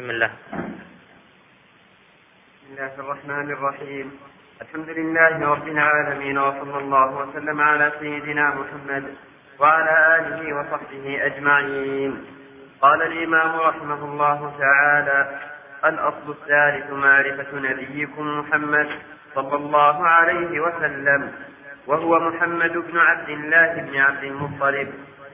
بسم الله. بسم الله الرحمن الرحيم. الحمد لله رب العالمين وصلى الله وسلم على سيدنا محمد وعلى آله وصحبه أجمعين. قال الإمام رحمه الله تعالى الأصل الثالث معرفة نبيكم محمد صلى الله عليه وسلم وهو محمد بن عبد الله بن عبد المطلب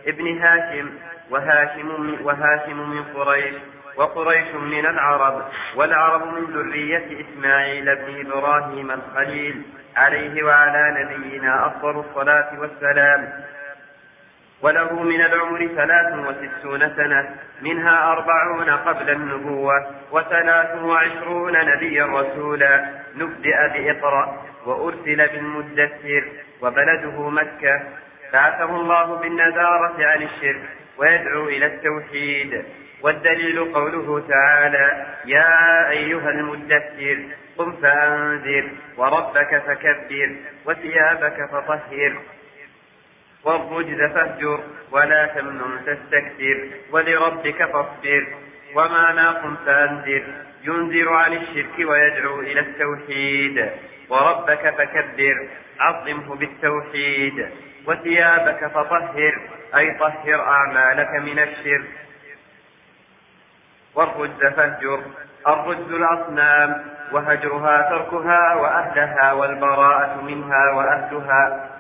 ابن هاشم وهاشم وهاشم من قريش وقريش من العرب والعرب من ذرية إسماعيل بن إبراهيم الخليل عليه وعلى نبينا أفضل الصلاة والسلام. وله من العمر ثلاث وستون سنة منها أربعون قبل النبوة وثلاث وعشرون نبيا رسولا. نبدأ بإقرأ وأرسل بالمدثر وبلده مكة. بعثه الله بالنذارة عن الشرك ويدعو إلى التوحيد. والدليل قوله تعالى يا أيها المدثر قم فأنذر وربك فكبر وثيابك فطهر والرجز فاهجر ولا تمنن تستكثر ولربك فاصبر وما ناقم فأنذر ينذر عن الشرك ويدعو إلى التوحيد وربك فكبر عظمه بالتوحيد وثيابك فطهر أي طهر أعمالك من الشرك. والرجز فاهجر الرجز الأصنام وهجرها تركها وأهلها والبراءة منها وأهلها.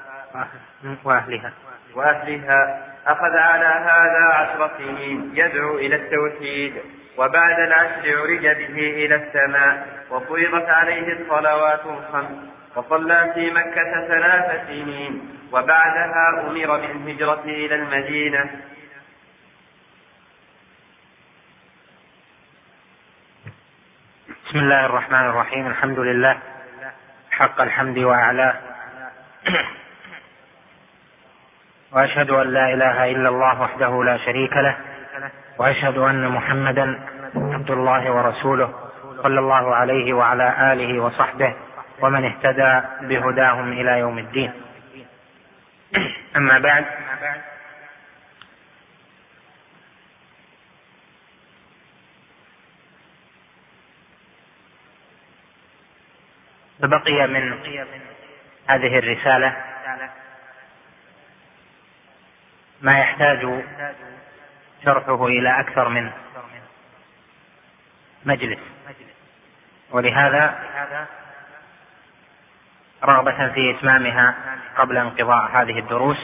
وأهلها. وأهلها. أخذ على هذا عشر سنين يدعو إلى التوحيد وبعد العشر عرج به إلى السماء وفرضت عليه الصلوات الخمس وصلى في مكة ثلاث سنين وبعدها أمر بالهجرة إلى المدينة. بسم الله الرحمن الرحيم. الحمد لله. حق الحمد وأعلاه. وأشهد أن لا إله إلا الله وحده لا شريك له. وأشهد أن محمدا عبد الله ورسوله صلى الله عليه وعلى آله وصحبه ومن اهتدى بهداهم إلى يوم الدين. أما بعد فبقي من هذه الرسالة ما يحتاج شرحه إلى أكثر من مجلس. ولهذا رغبة في إتمامها قبل انقضاء هذه الدروس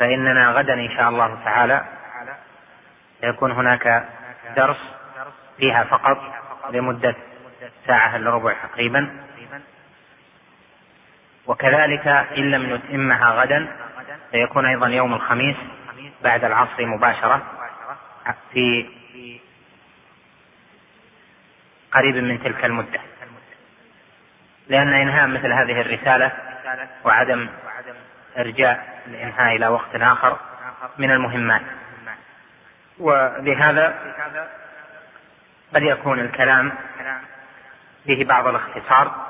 فإننا غدا إن شاء الله تعالى سيكون هناك درس فيها فقط لمدة ساعة إلا ربع تقريبا. وكذلك إن لم نتمها غدا سيكون أيضا يوم الخميس بعد العصر مباشرة في قريب من تلك المدة. لأن إنهاء مثل هذه الرسالة وعدم إرجاء الإنهاء إلى وقت آخر من المهمات. ولهذا قد يكون الكلام فيه بعض الاختصار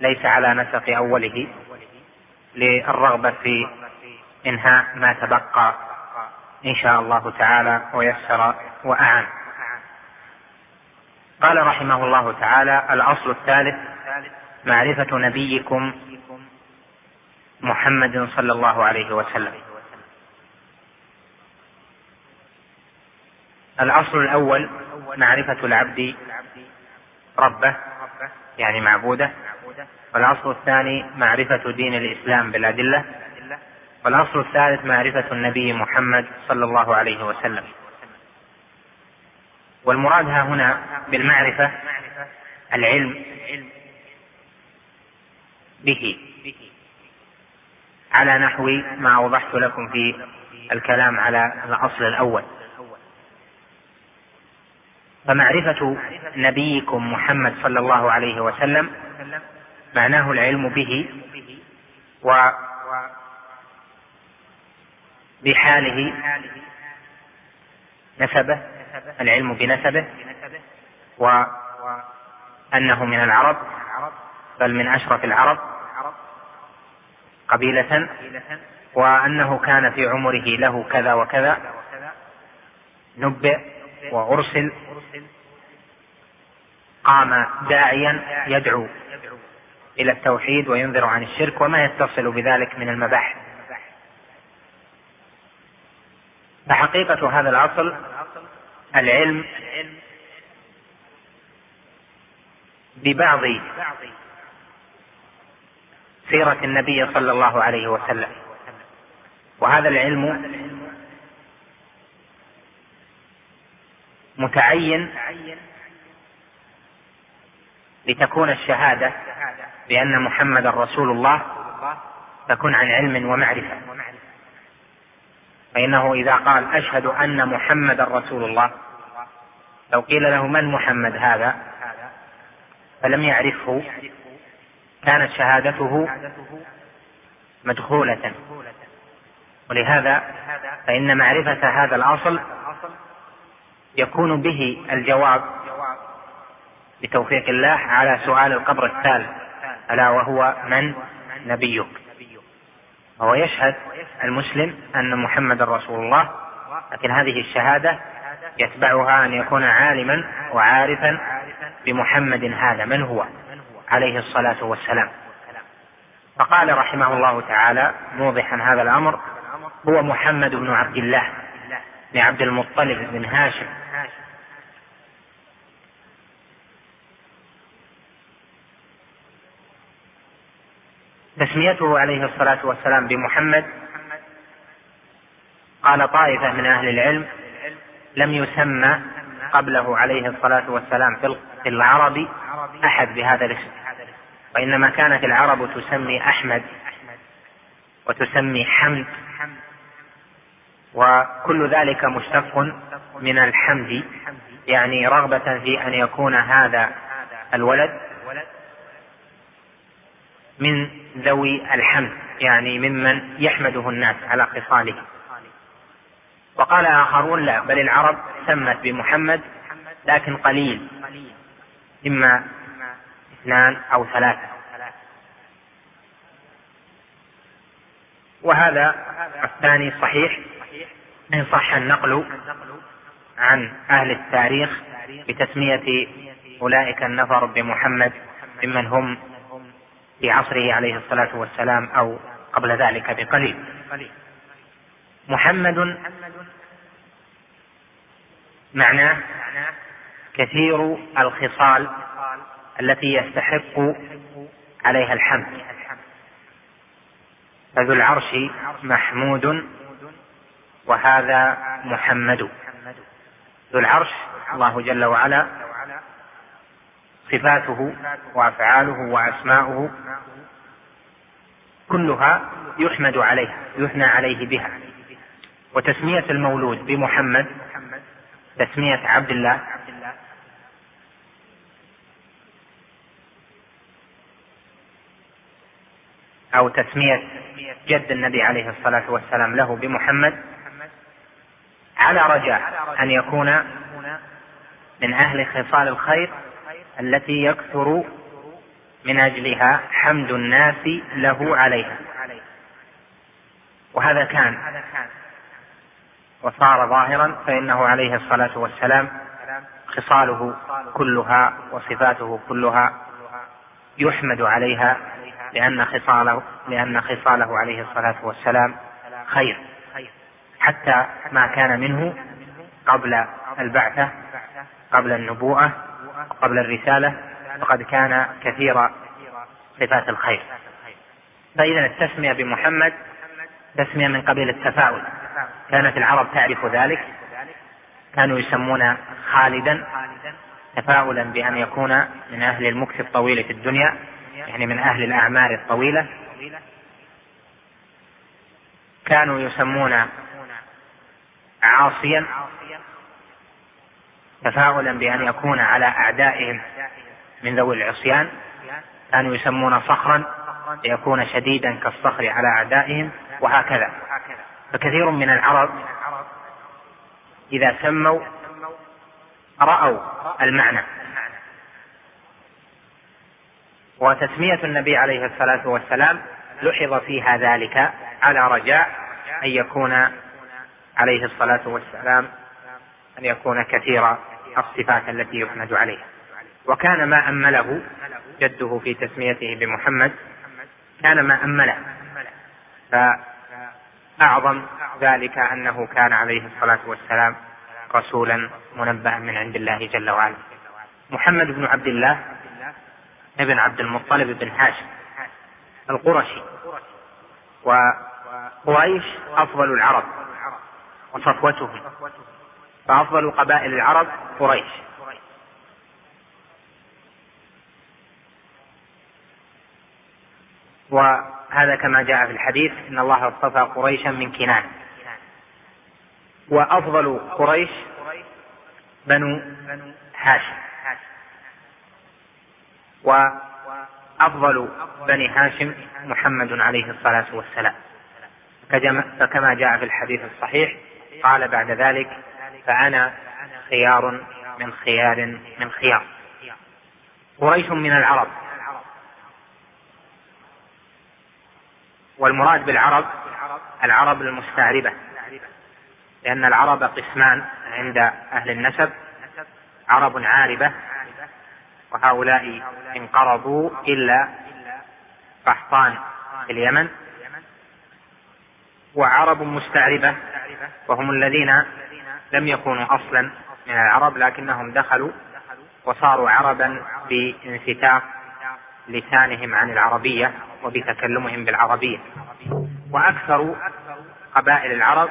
ليس على نسق أوله للرغبة في إنهاء ما تبقى إن شاء الله تعالى ويسر وأعان. قال رحمه الله تعالى الأصل الثالث معرفة نبيكم محمد صلى الله عليه وسلم. الأصل الأول معرفة العبد ربه يعني معبوده والأصل الثاني معرفة دين الإسلام بالأدلة. والأصل الثالث معرفة النبي محمد صلى الله عليه وسلم. والمراد ها هنا بالمعرفة العلم به. على نحو ما أوضحت لكم في الكلام على الأصل الأول. فمعرفة نبيكم محمد صلى الله عليه وسلم معناه العلم به و بحاله نسبه العلم بنسبه وأنه من العرب بل من أشرف العرب قبيلة وأنه كان في عمره له كذا وكذا نبئ وأرسل قام داعيا يدعو. إلى التوحيد وينذر عن الشرك وما يتصل بذلك من المباحث. فحقيقة هذا الأصل العلم ببعض سيرة النبي صلى الله عليه وسلم. وهذا العلم متعين لتكون الشهادة بأن محمدا رسول الله تكون عن علم ومعرفة. فإنه إذا قال أشهد أن محمدا رسول الله لو قيل له من محمد هذا؟ فلم يعرفه كانت شهادته مدخولة. ولهذا فإن معرفة هذا الأصل يكون به الجواب بتوفيق الله على سؤال القبر الثالث ألا وهو من؟ نبيك. وهو يشهد المسلم أن محمد رسول الله لكن هذه الشهادة يتبعها أن يكون عالما وعارفا بمحمد هذا من هو؟ عليه الصلاة والسلام. فقال رحمه الله تعالى موضحا هذا الأمر هو محمد بن عبد الله بن عبد المطلب بن هاشم. تسميته عليه الصلاة والسلام بمحمد. قال طائفة من أهل العلم لم يسمى قبله عليه الصلاة والسلام في العرب أحد بهذا الاسم وإنما كانت العرب تسمي أحمد وتسمي حمد وكل ذلك مشتق من الحمد يعني رغبة في أن يكون هذا الولد من ذوي الحمد يعني ممن يحمده الناس على خصاله وقال آخرون لا بل العرب سمت بمحمد لكن قليل إما اثنان أو ثلاثة. وهذا الثاني صحيح إن صح النقل عن أهل التاريخ بتسمية أولئك النفر بمحمد ممن هم في عصره عليه الصلاة والسلام أو قبل ذلك بقليل. محمد معناه كثير الخصال التي يستحق عليها الحمد. فذو العرش محمود وهذا محمد. ذو العرش الله جل وعلا صفاته وأفعاله وأسماؤه كلها يحمد عليها يثنى عليه بها. وتسمية المولود بمحمد تسمية عبد الله. أو تسمية جد النبي عليه الصلاة والسلام له بمحمد. على رجاء أن يكون من أهل خصال الخير التي يكثر من أجلها حمد الناس له عليها. وهذا كان. وصار ظاهرا فإنه عليه الصلاة والسلام خصاله كلها وصفاته كلها يحمد عليها لأن خصاله لأن خصاله عليه الصلاة والسلام خير. حتى ما كان منه قبل البعثة قبل النبوءة قبل الرسالة فقد كان كثير صفات الخير. فإذا التسمية بمحمد تسمية من قبيل التفاؤل. كانت العرب تعرف ذلك. كانوا يسمون خالدا تفاؤلا بأن يكون من أهل المكث الطويل في الدنيا يعني من أهل الأعمار الطويلة. كانوا يسمون عاصيا تفاؤلا بأن يكون على أعدائهم من ذوي العصيان كانوا يسمون صخرا ليكون شديدا كالصخر على أعدائهم وهكذا. فكثير من العرب إذا سموا رأوا المعنى. وتسمية النبي عليه الصلاة والسلام لحظ فيها ذلك على رجاء أن يكون عليه الصلاة والسلام أن يكون كثير الصفات التي يحمد عليها. وكان ما أمله جده في تسميته بمحمد كان ما أمله. فأعظم ذلك أنه كان عليه الصلاة والسلام رسولا منبها من عند الله جل وعلا. محمد بن عبد الله ابن عبد المطلب بن هاشم القرشي. وقريش أفضل العرب وصفوتهم. فأفضل قبائل العرب قريش. وهذا كما جاء في الحديث إن الله اصطفى قريشا من كنان. وأفضل قريش بنو هاشم. وأفضل بني هاشم محمد عليه الصلاة والسلام. فكما جاء في الحديث الصحيح قال بعد ذلك فانا خيار من خيار من خيار. قريش من العرب. والمراد بالعرب العرب المستعربة لأن العرب قسمان عند أهل النسب. عرب عاربة. وهؤلاء انقرضوا إلا قحطان في اليمن. وعرب مستعربة. وهم الذين لم يكونوا أصلا من العرب لكنهم دخلوا وصاروا عربا بانفتاح لسانهم عن العربية وبتكلمهم بالعربية. وأكثر قبائل العرب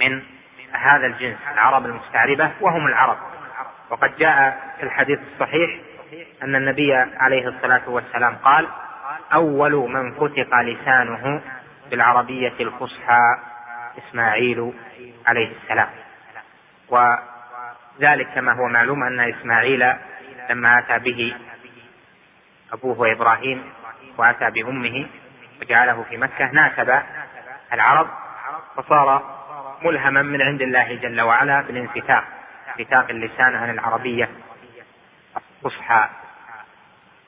من هذا الجنس العرب المستعربة وهم العرب. وقد جاء في الحديث الصحيح أن النبي عليه الصلاة والسلام قال أول من فتق لسانه بالعربية الفصحى إسماعيل عليه السلام. وذلك كما هو معلوم أن إسماعيل لما أتى به أبوه إبراهيم وأتى بأمه وجعله في مكة ناسب العرب فصار ملهما من عند الله جل وعلا بالانفتاح انفتاح اللسان عن العربية الفصحى.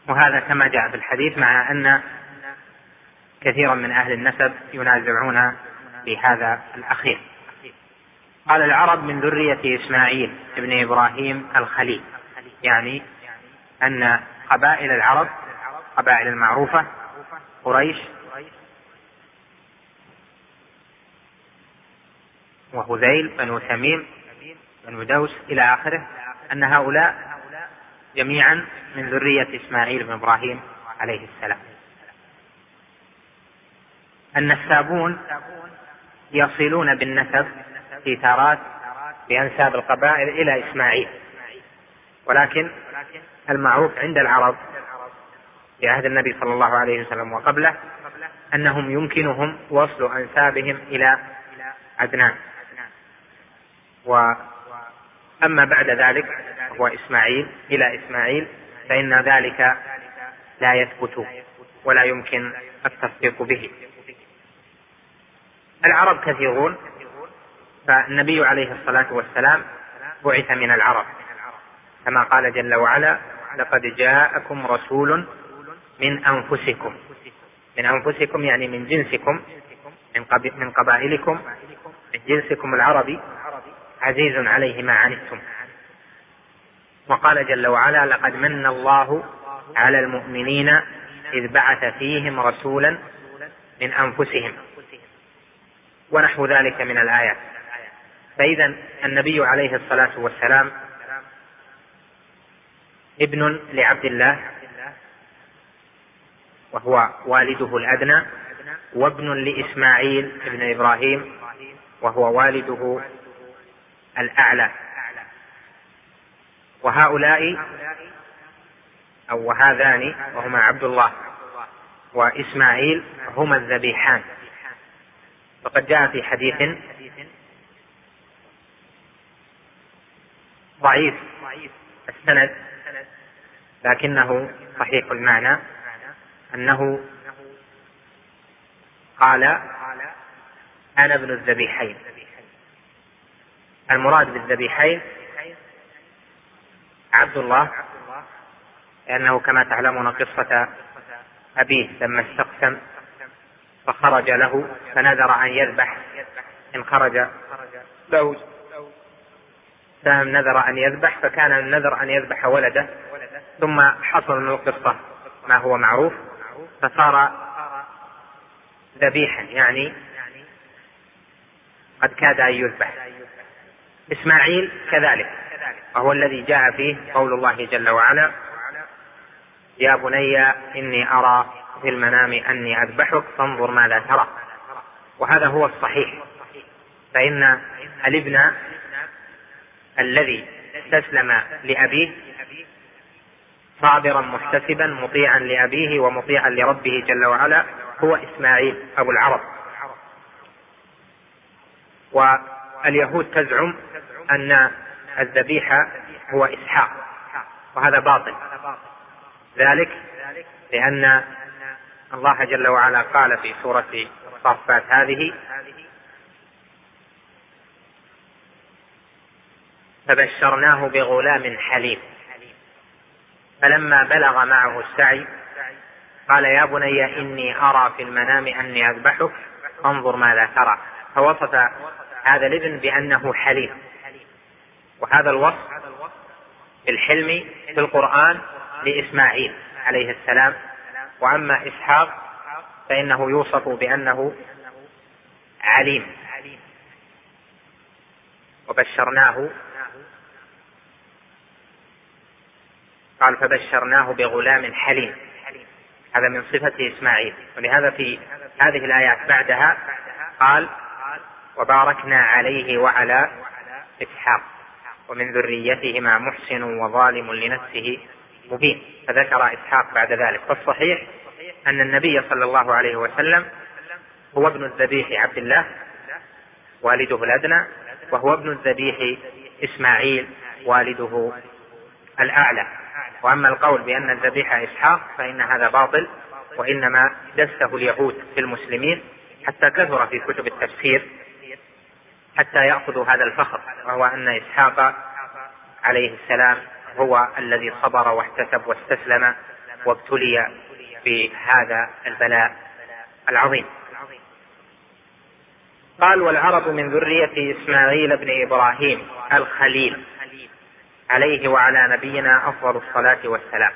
وهذا كما جاء في الحديث مع أن كثيرا من أهل النسب ينازعون في هذا الأخير. قال العرب من ذرية إسماعيل ابن إبراهيم الخليل يعني أن قبائل العرب قبائل المعروفة قريش وهذيل بنو تميم بنو دوس إلى آخره أن هؤلاء جميعا من ذرية إسماعيل بن إبراهيم عليه السلام. النسابون يصلون بالنسب في تارات بأنساب القبائل إلى إسماعيل. ولكن المعروف عند العرب في عهد النبي صلى الله عليه وسلم وقبله أنهم يمكنهم وصل أنسابهم إلى عدنان وأما بعد ذلك هو إسماعيل إلى إسماعيل فإن ذلك لا يثبت ولا يمكن التصديق به. العرب كثيرون فالنبي عليه الصلاة والسلام بعث من العرب. كما قال جل وعلا لقد جاءكم رسول من أنفسكم. من أنفسكم يعني من جنسكم من, من قبائلكم من جنسكم العربي. عزيز عليه ما عنتم. وقال جل وعلا لقد من الله على المؤمنين إذ بعث فيهم رسولا من أنفسهم. ونحو ذلك من الآيات. فإذا النبي عليه الصلاة والسلام ابن لعبد الله وهو والده الأدنى وابن لإسماعيل ابن إبراهيم وهو والده الأعلى. وهؤلاء أو وهذان وهما عبد الله وإسماعيل هما الذبيحان. وقد جاء في حديث ضعيف السند لكنه صحيح المعنى أنه قال أنا ابن الذبيحين. المراد بالذبيحين عبد الله لأنه كما تعلمون قصة أبيه لما استقسم فخرج له فنذر أن يذبح إن خرج له. سهم نذر أن يذبح فكان النذر أن يذبح ولده ثم حصل من القصة ما هو معروف فصار ذبيحا يعني قد كاد أن يذبح. إسماعيل كذلك وهو الذي جاء فيه قول الله جل وعلا يا بني إني أرى في المنام أني أذبحك فانظر ماذا ترى. وهذا هو الصحيح فإن الابن الذي استسلم لأبيه صابرا محتسبا مطيعا لأبيه ومطيعا لربه جل وعلا هو إسماعيل أبو العرب. واليهود تزعم أن الذبيحة هو إسحاق وهذا باطل. ذلك لأن الله جل وعلا قال في سورة الصافات هذه فبشرناه بغلام حليم. فلما بلغ معه السعي قال يا بني إني أرى في المنام أني أذبحك فانظر ماذا ترى. فوصف هذا الابن بأنه حليم. وهذا الوصف الحلم في القرآن لإسماعيل عليه السلام. وأما إسحاق فإنه يوصف بأنه عليم. وبشرناه قال فبشرناه بغلام حليم. هذا من صفة إسماعيل. ولهذا في هذه الآيات بعدها قال وباركنا عليه وعلى إسحاق. ومن ذريتهما محسن وظالم لنفسه مبين. فذكر إسحاق بعد ذلك. فالصحيح أن النبي صلى الله عليه وسلم هو ابن الذبيح عبد الله والده الأدنى وهو ابن الذبيح إسماعيل والده الأعلى. وأما القول بأن الذبيح إسحاق فإن هذا باطل وإنما دسه اليهود في المسلمين حتى كثر في كتب التفسير حتى يأخذوا هذا الفخر وهو أن إسحاق عليه السلام هو الذي صبر واحتسب واستسلم وابتلي بهذا البلاء العظيم. قال والعرب من ذرية إسماعيل بن إبراهيم الخليل. عليه وعلى نبينا أفضل الصلاة والسلام.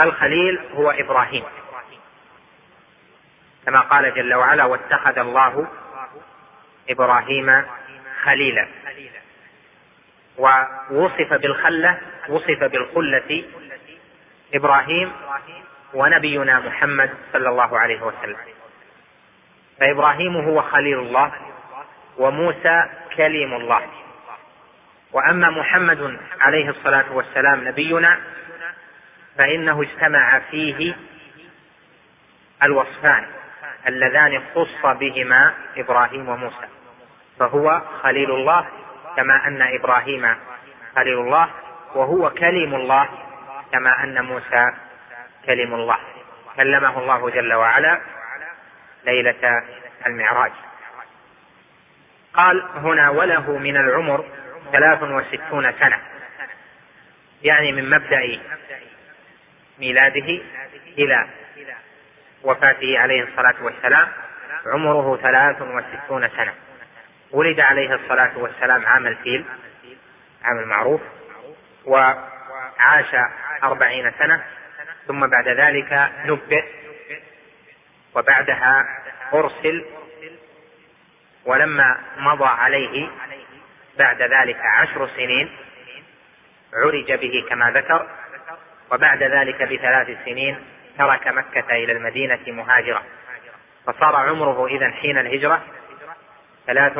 الخليل هو إبراهيم. كما قال جل وعلا واتخذ الله إبراهيم خليلا. ووصف بالخلة وصف بالخلة إبراهيم ونبينا محمد صلى الله عليه وسلم. فإبراهيم هو خليل الله وموسى كليم الله. وأما محمد عليه الصلاة والسلام نبينا فإنه اجتمع فيه الوصفان اللذان اختص بهما إبراهيم وموسى فهو خليل الله كما أن إبراهيم خليل الله وهو كليم الله كما أن موسى كلم الله. كلمه الله جل وعلا ليلة المعراج. قال هنا وله من العمر ثلاث وستون سنة. يعني من مبدأ ميلاده إلى وفاته عليه الصلاة والسلام عمره ثلاث وستون سنة. ولد عليه الصلاة والسلام عام الفيل عام المعروف وعاش أربعين سنة. ثم بعد ذلك نبئ وبعدها أرسل ولما مضى عليه بعد ذلك عشر سنين عرج به كما ذكر وبعد ذلك بثلاث سنين ترك مكة إلى المدينة مهاجرا فصار عمره إذا حين الهجرة ثلاث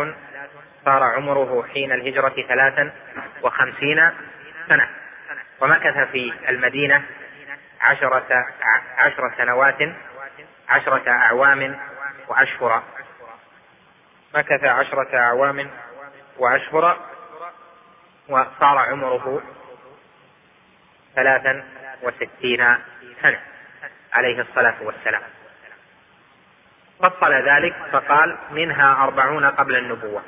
صار عمره حين الهجرة ثلاثا وخمسين سنة. ومكث في المدينة عشرة عشر سنوات عشرة أعوام وأشهر. مكث عشرة أعوام وأشهر وصار عمره ثلاثا وستين سنة عليه الصلاة والسلام. فصل ذلك فقال منها أربعون قبل النبوة.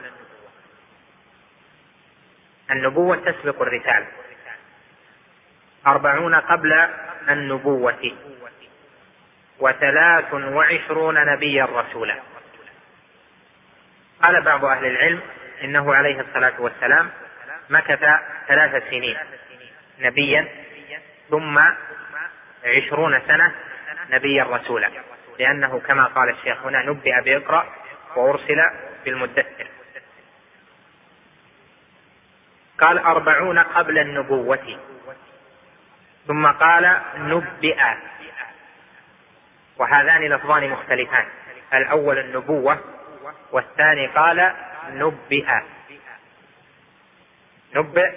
النبوة تسبق الرسالة. أربعون قبل النبوة. وثلاث وعشرون نبيا رسولا. قال بعض أهل العلم إنه عليه الصلاة والسلام مكث ثلاث سنين نبيا ثم عشرون سنة نبيا رسولا. لأنه كما قال الشيخ هنا نبئ بإقرأ وأرسل بالمدثر. قال أربعون قبل النبوة. ثم قال نبئ. وهذان لفظان مختلفان. الأول النبوة والثاني قال نبئ. نبئ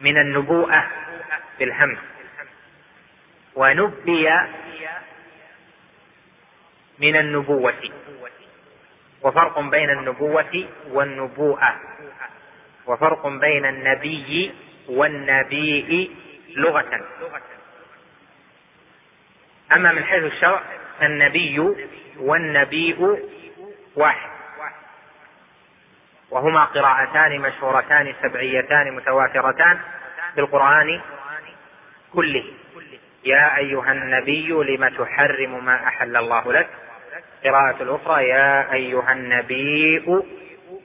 من النبوءة بالهمس ونبئ من النبوة. وفرق بين النبوة والنبوءة. وفرق بين النبي والنبيء لغة. أما من حيث الشرع النبي والنبيء واحد. وهما قراءتان مشهورتان سبعيتان متواترتان في القرآن كله. يا أيها النبي لم تحرم ما أحل الله لك؟ قراءة الأخرى يا أيها النبي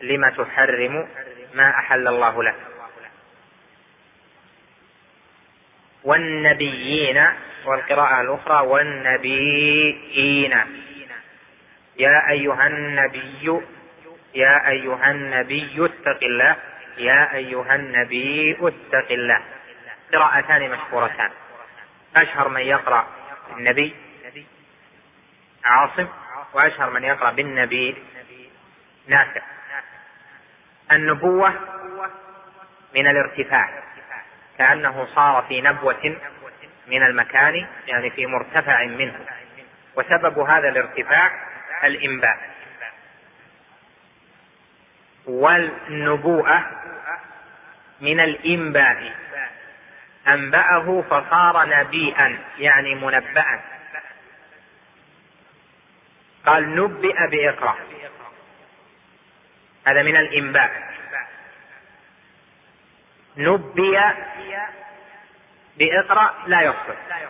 لم تحرم ما أحل الله لك؟ والنبيين والقراءة الأخرى والنبيين. يا أيها النبي يا أيها النبي اتق الله يا أيها النبي اتق الله. قراءتان مشهورتان. أشهر من يقرأ النبي عاصم وأشهر من يقرأ بالنبي نافع. النبوة من الارتفاع كأنه صار في نبوة من المكان يعني في مرتفع منه. وسبب هذا الارتفاع الإنباء. والنبوءة من الإنباء. أنبأه فصار نبيئا يعني منبأ قال نبئ بإقرأ. هذا من الإنباء. نبئ بإقرأ لا يصلح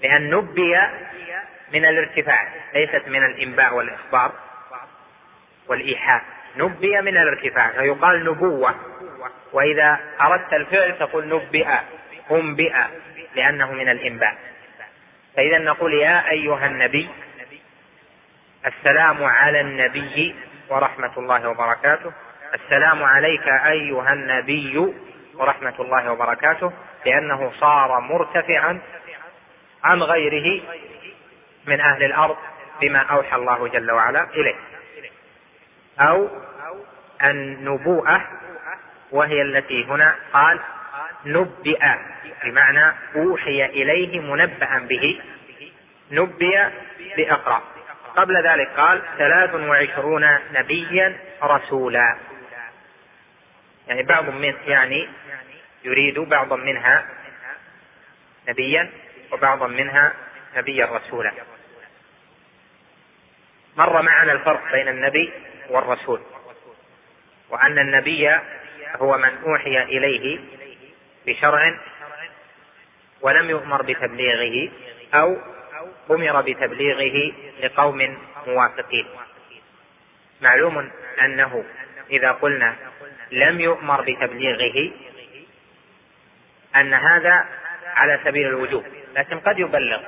لأن نبئ من الارتفاع ليست من الإنباء والإخبار والإيحاء. نبئ من الارتفاع فيقال نبوة. وإذا أردت الفعل تقول نبئ أنبئ لأنه من الإنباء. فإذا نقول يا أيها النبي السلام على النبي ورحمة الله وبركاته. السلام عليك أيها النبي ورحمة الله وبركاته. لأنه صار مرتفعا عن غيره. من أهل الأرض بما أوحى الله جل وعلا إليه. أو النبوءة وهي التي هنا قال نبئ بمعنى أوحي إليه منبأ به. نبئ بأقرأ. قبل ذلك قال ثلاث وعشرون نبيا رسولا. يعني بعض من يعني يريد بعضا منها نبيا وبعضا منها نبيا رسولا. مر معنا الفرق بين النبي والرسول وأن النبي هو من أوحي إليه بشرع ولم يؤمر بتبليغه أو أمر بتبليغه لقوم موافقين. معلوم أنه إذا قلنا لم يؤمر بتبليغه أن هذا على سبيل الوجوب لكن قد يبلغ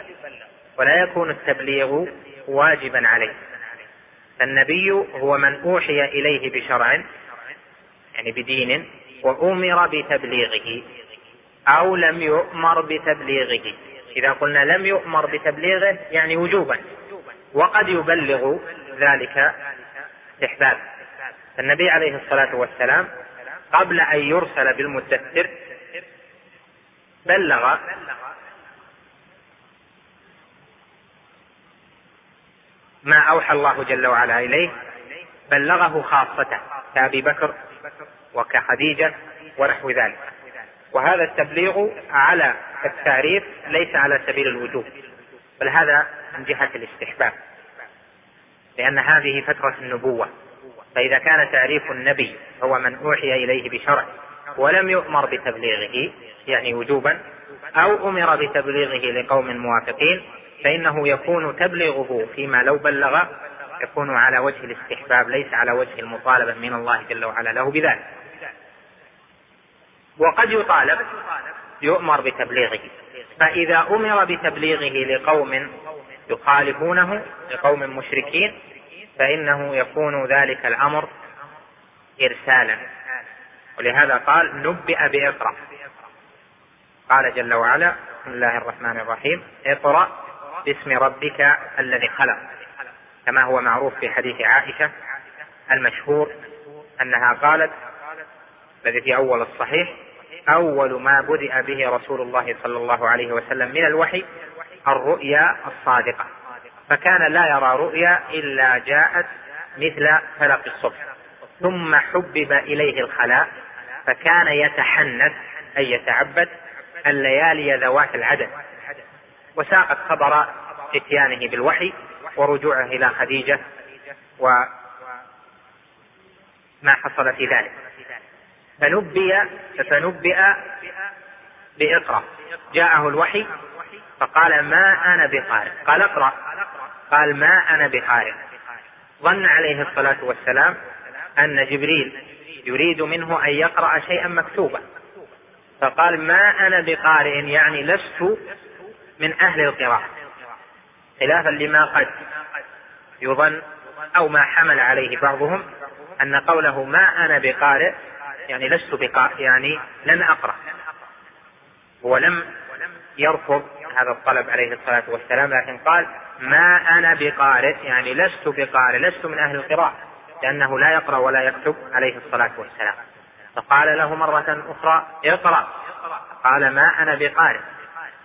ولا يكون التبليغ واجبا عليه. فالنبي هو من أوحي إليه بشرع يعني بدين وأمر بتبليغه أو لم يؤمر بتبليغه. إذا قلنا لم يؤمر بتبليغه يعني وجوبا. وقد يبلغ ذلك استحباب. فالنبي عليه الصلاة والسلام قبل أن يرسل بالمدثر بلغ ما أوحى الله جل وعلا إليه بلغه خاصته كأبي بكر وكخديجة ونحو ذلك. وهذا التبليغ على التعريف ليس على سبيل الوجوب بل هذا من جهة الاستحباب لأن هذه فترة النبوة. فإذا كان تعريف النبي هو من أوحي إليه بشرع ولم يؤمر بتبليغه يعني وجوبا أو أمر بتبليغه لقوم موافقين فإنه يكون تبليغه فيما لو بلغ يكون على وجه الاستحباب ليس على وجه المطالبة من الله جل وعلا له بذلك. وقد يطالب يؤمر بتبليغه. فإذا أمر بتبليغه لقوم يخالفونه لقوم مشركين فإنه يكون ذلك الأمر إرسالا. ولهذا قال نبئ بإقرأ. قال جل وعلا بسم الله الرحمن الرحيم اقرأ باسم ربك الذي خلق كما هو معروف في حديث عائشة المشهور أنها قالت الذي في أول الصحيح أول ما بدأ به رسول الله صلى الله عليه وسلم من الوحي الرؤيا الصادقة فكان لا يرى رؤيا إلا جاءت مثل فلق الصبح ثم حبب إليه الخلاء فكان يتحنث أي يتعبد الليالي ذوات العدد. وساقت خبر اتيانه بالوحي ورجوعه إلى خديجة وما حصل في ذلك. فنبئ فنبئ بإقرأ. جاءه الوحي فقال ما أنا بقارئ. قال اقرأ. قال ما أنا بقارئ. ظن عليه الصلاة والسلام أن جبريل يريد منه أن يقرأ شيئا مكتوبا. فقال ما أنا بقارئ يعني لست من أهل القراءة خلافا لما قد يظن أو ما حمل عليه بعضهم أن قوله ما أنا بقارئ يعني لست بقارئ يعني لن أقرأ. ولم يرفض هذا الطلب عليه الصلاة والسلام لكن قال ما أنا بقارئ يعني لست بقارئ لست من أهل القراءة لأنه لا يقرأ ولا يكتب عليه الصلاة والسلام. فقال له مرة أخرى اقرأ. قال ما أنا بقارئ.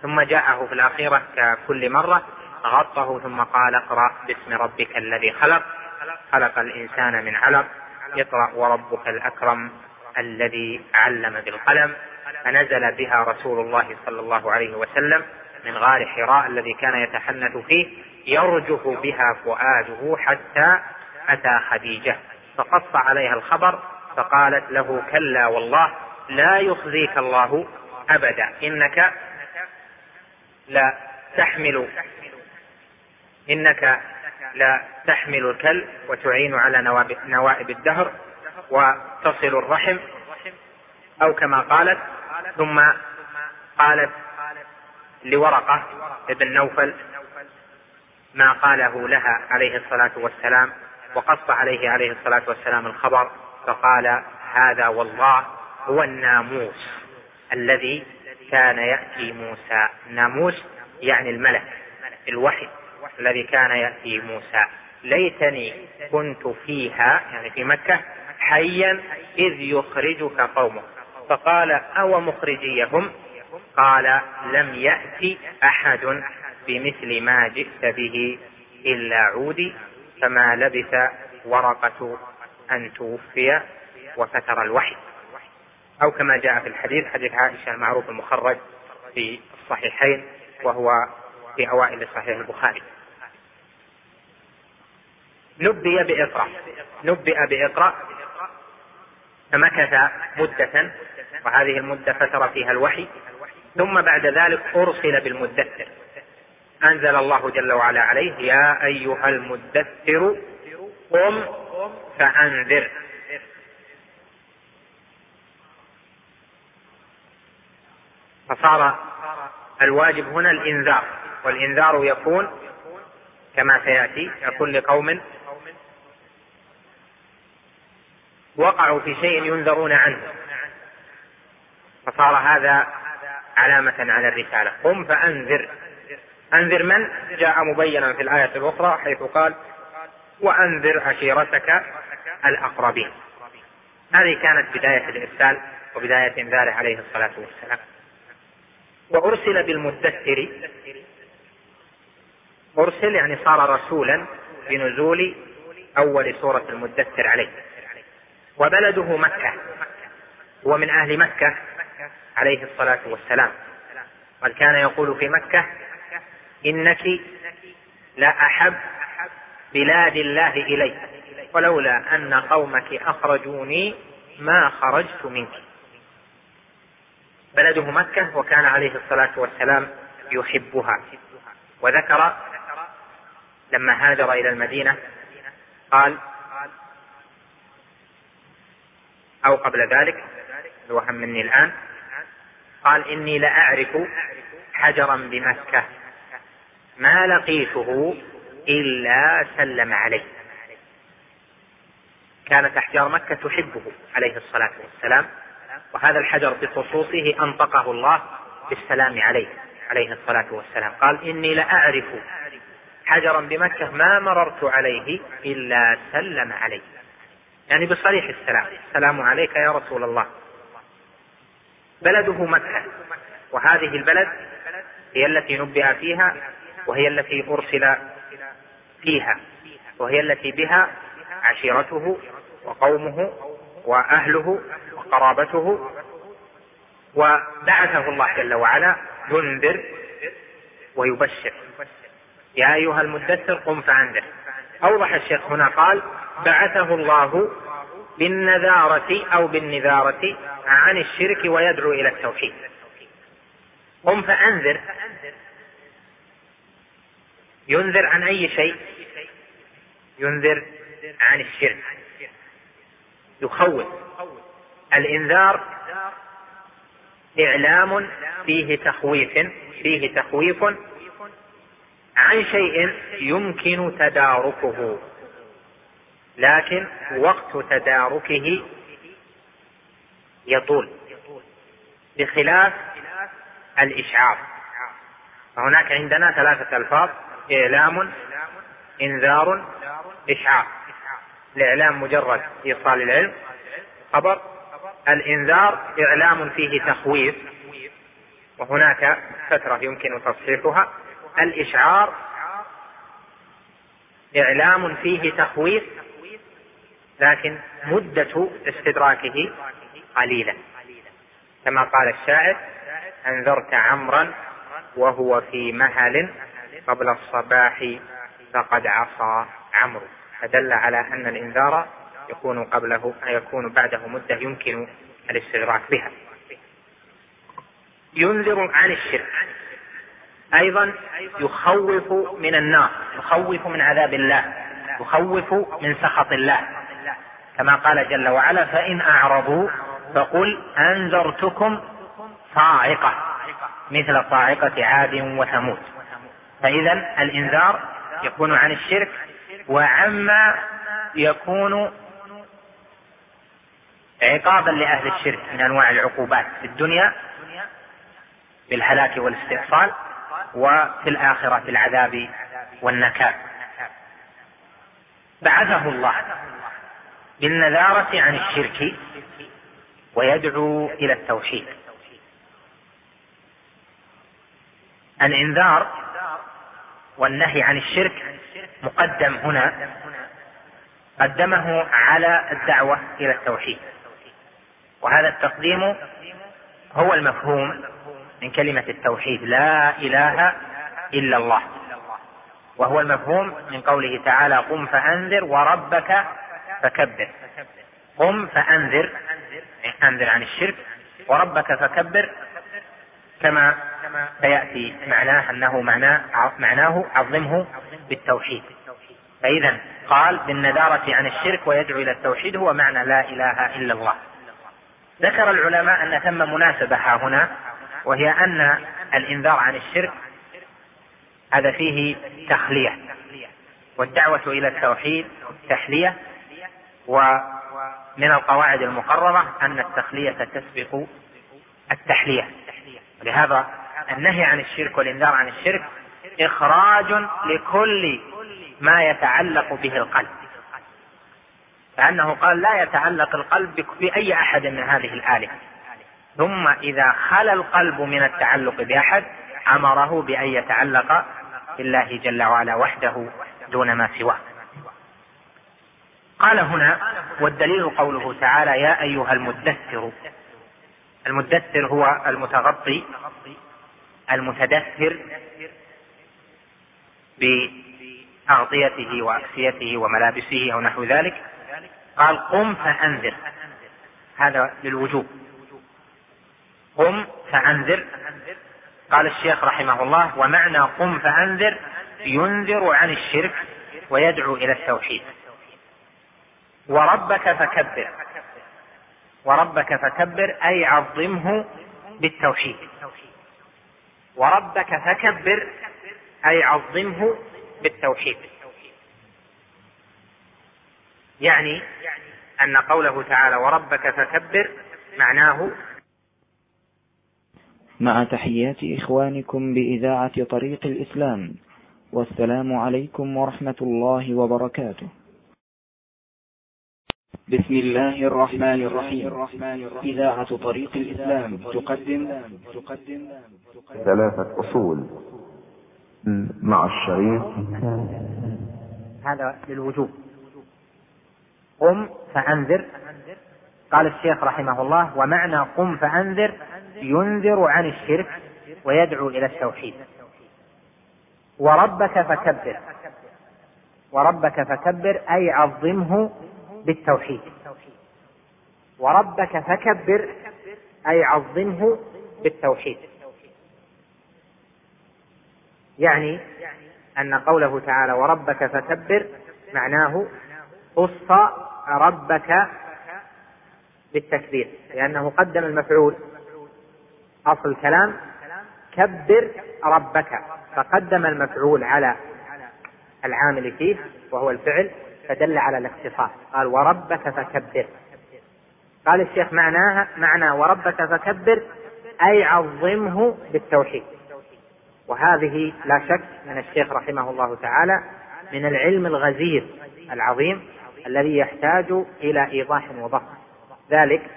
ثم جاءه في الأخيرة ككل مرة غطه ثم قال اقرأ باسم ربك الذي خلق خلق الإنسان من علق اقرأ وربك الأكرم الذي علم بالقلم فنزل بها رسول الله صلى الله عليه وسلم من غار حراء الذي كان يتحنث فيه يرجف بها فؤاده حتى أتى خديجة فقص عليها الخبر فقالت له كلا والله لا يخزيك الله أبدا إنك لا تحمل. إنك لا تحمل الكل وتعين على نوائب الدهر وتصل الرحم أو كما قالت ثم قالت لورقة ابن نوفل ما قاله لها عليه الصلاة والسلام وقص عليه عليه الصلاة والسلام الخبر فقال هذا والله هو الناموس الذي كان يأتي موسى. ناموس يعني الملك الوحي الذي كان يأتي موسى. ليتني كنت فيها يعني في مكة حيا إذ يخرجك قومك. فقال أو مخرجيهم؟ قال لم يأت أحد بمثل ما جئت به إلا عودي فما لبث ورقة أن توفي وفتر الوحي. أو كما جاء في الحديث حديث عائشة المعروف المخرج في الصحيحين وهو في أوائل صحيح البخاري. نبئ بإقرأ. نبئ بإقرأ. فمكث مدة وهذه المدة فتر فيها الوحي. ثم بعد ذلك أرسل بالمدثر. أنزل الله جل وعلا عليه يا أيها المدثر قم فأنذر. فصار الواجب هنا الإنذار والإنذار يكون كما سيأتي يكون لقوم وقعوا في شيء ينذرون عنه. فصار هذا علامة على الرسالة. قم فأنذر. أنذر من؟ جاء مبينا في الآية الأخرى حيث قال وأنذر عشيرتك الأقربين. هذه كانت بداية الإرسال وبداية إنذاره عليه الصلاة والسلام. وأرسل بالمدثر أرسل يعني صار رسولا بنزول أول سورة المدثر عليه. وبلده مكة. هو من أهل مكة عليه الصلاة والسلام. قد كان يقول في مكة إنك لا أحب بلاد الله إلي ولولا أن قومك أخرجوني ما خرجت منك. بلده مكة وكان عليه الصلاة والسلام يحبها. وذكر لما هاجر إلى المدينة قال أو قبل ذلك الوهم مني الآن قال إني لأعرف حجرا بمكة ما لقيته إلا سلم عليه. كانت أحجار مكة تحبه عليه الصلاة والسلام. وهذا الحجر بخصوصه أنطقه الله بالسلام عليه عليه الصلاة والسلام. قال إني لأعرف حجرا بمكة ما مررت عليه إلا سلم عليه يعني بصريح السلام. السلام عليك يا رسول الله. بلده مكة. وهذه البلد هي التي نبئ فيها وهي التي أرسل فيها وهي التي بها عشيرته وقومه وأهله وقرابته وبعثه الله جل وعلا ينذر ويبشر. يا أيها المدثر قم فأنذر. أوضح الشيخ هنا قال بعثه الله بالنذارة أو بالنذارة عن الشرك ويدعو إلى التوحيد. قم فأنذر. ينذر عن أي شيء؟ ينذر عن الشرك. يخوف. الإنذار إعلام فيه تخويف فيه تخويف عن شيء يمكن تداركه لكن وقت تداركه يطول بخلاف الإشعار. فهناك عندنا ثلاثة ألفاظ إعلام إنذار إشعار. الإعلام مجرد إيصال العلم خبر الإنذار إعلام فيه تخويف وهناك فترة يمكن تصحيحها الإشعار إعلام فيه تخويف لكن مدة استدراكه قليلة. كما قال الشاعر أنذرت عمرا وهو في مهل قبل الصباح فقد عصى عمرو. فدل على أن الإنذار يكون قبله يكون بعده مدة يمكن الاستدراك بها. ينذر عن الشرك. أيضا يخوف من النار يخوف من عذاب الله يخوف من سخط الله. كما قال جل وعلا فإن أعرضوا فقل أنذرتكم صاعقة مثل صاعقة عاد وثمود. فإذا الإنذار يكون عن الشرك وعما يكون عقابا لأهل الشرك من أنواع العقوبات في الدنيا بالهلاك والاستئصال وفي الآخرة بالعذاب والنكال بعثه الله بالنذارة عن الشرك ويدعو إلى التوحيد. الإنذار والنهي عن الشرك مقدم هنا قدمه على الدعوة إلى التوحيد. وهذا التقديم هو المفهوم من كلمة التوحيد. لا إله إلا الله. وهو المفهوم من قوله تعالى قم فأنذر وربك فكبر. قم فأنذر أنذر عن الشرك وربك فكبر كما سيأتي معناه أنه معناه معناه عظمه بالتوحيد. فإذا قال بالنذارة عن الشرك ويدعو إلى التوحيد هو معنى لا إله إلا الله. ذكر العلماء أن ثم مناسبة ها هنا وهي أن الإنذار عن الشرك هذا فيه تخلية والدعوة إلى التوحيد تحلية ومن القواعد المقررة أن التخلية تسبق التحلية. لهذا النهي عن الشرك والإنذار عن الشرك إخراج لكل ما يتعلق به القلب. فأنه قال لا يتعلق القلب بأي أحد من هذه الآلهة. ثم إذا خلا القلب من التعلق بأحد أمره بأن يتعلق بالله جل وعلا وحده دون ما سواه. قال هنا والدليل قوله تعالى يا أيها المدثر. المدثر هو المتغطي المتدثر بأغطيته وأكسيته وملابسه أو نحو ذلك. قال قم فأنذر. هذا للوجوب. قم فأنذر. قال الشيخ رحمه الله ومعنى قم فأنذر ينذر عن الشرك ويدعو إلى التوحيد. وربك فكبر. وربك فكبر أي عظمه بالتوحيد. وربك فكبر أي عظمه بالتوحيد. يعني أن قوله تعالى وربك فكبر معناه مع تحيات إخوانكم بإذاعة طريق الإسلام والسلام عليكم ورحمة الله وبركاته. بسم الله الرحمن الرحيم. إذاعة طريق الإسلام تقدم. تقدم ثلاثة أصول. مع الشريط هذا للوجوب. قم فأنذر. قال الشيخ رحمه الله ومعنى قم فأنذر ينذر عن الشرك ويدعو إلى التوحيد. وربك فكبر. وربك فكبر أي عظمه بالتوحيد. وربك فكبر أي عظمه بالتوحيد. يعني أن قوله تعالى وربك فكبر معناه خص ربك بالتكبير لأنه قدم المفعول. أصل الكلام كبر ربك فقدم المفعول على العامل فيه وهو الفعل فدل على الاختصاص قال وربك فكبر. قال الشيخ معناها معنى وربك فكبر أي عظمه بالتوحيد. وهذه لا شك من الشيخ رحمه الله تعالى من العلم الغزير العظيم. الذي يحتاج إلى إيضاح وضبط ذلك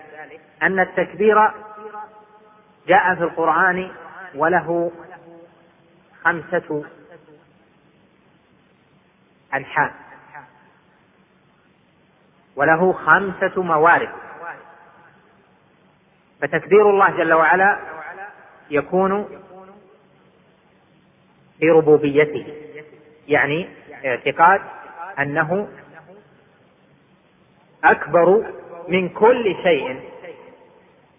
أن التكبير جاء في القرآن وله خمسة أنحاء. وله خمسة موارد. فتكبير الله جل وعلا يكون في ربوبيته يعني اعتقاد أنه أكبر من كل شيء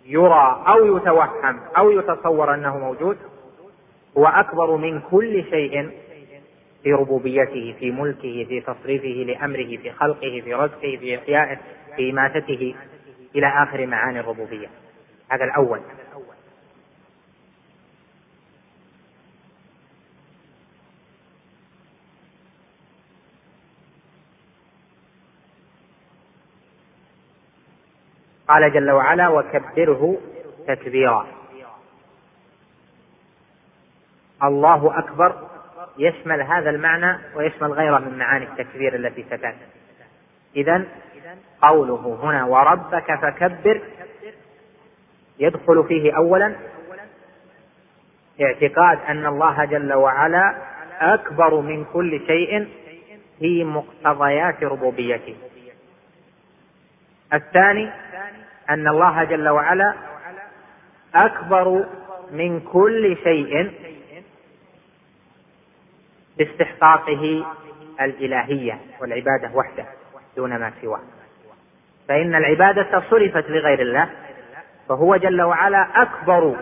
يرى أو يتوهم أو يتصور أنه موجود هو أكبر من كل شيء في ربوبيته في ملكه في تصريفه لأمره في خلقه في رزقه في إحيائه في إماتته إلى آخر معاني الربوبية. هذا الأول. قال جل وعلا وكبره تكبيرا. الله أكبر يشمل هذا المعنى ويشمل غيره من معاني التكبير التي ستأتي إذا قوله هنا وربك فكبر يدخل فيه أولا اعتقاد أن الله جل وعلا أكبر من كل شيء في مقتضيات ربوبيته. الثاني أن الله جل وعلا أكبر من كل شيء باستحقاقه الإلهية والعبادة وحده دون ما سواه. فإن العبادة صرفت لغير الله فهو جل وعلا أكبر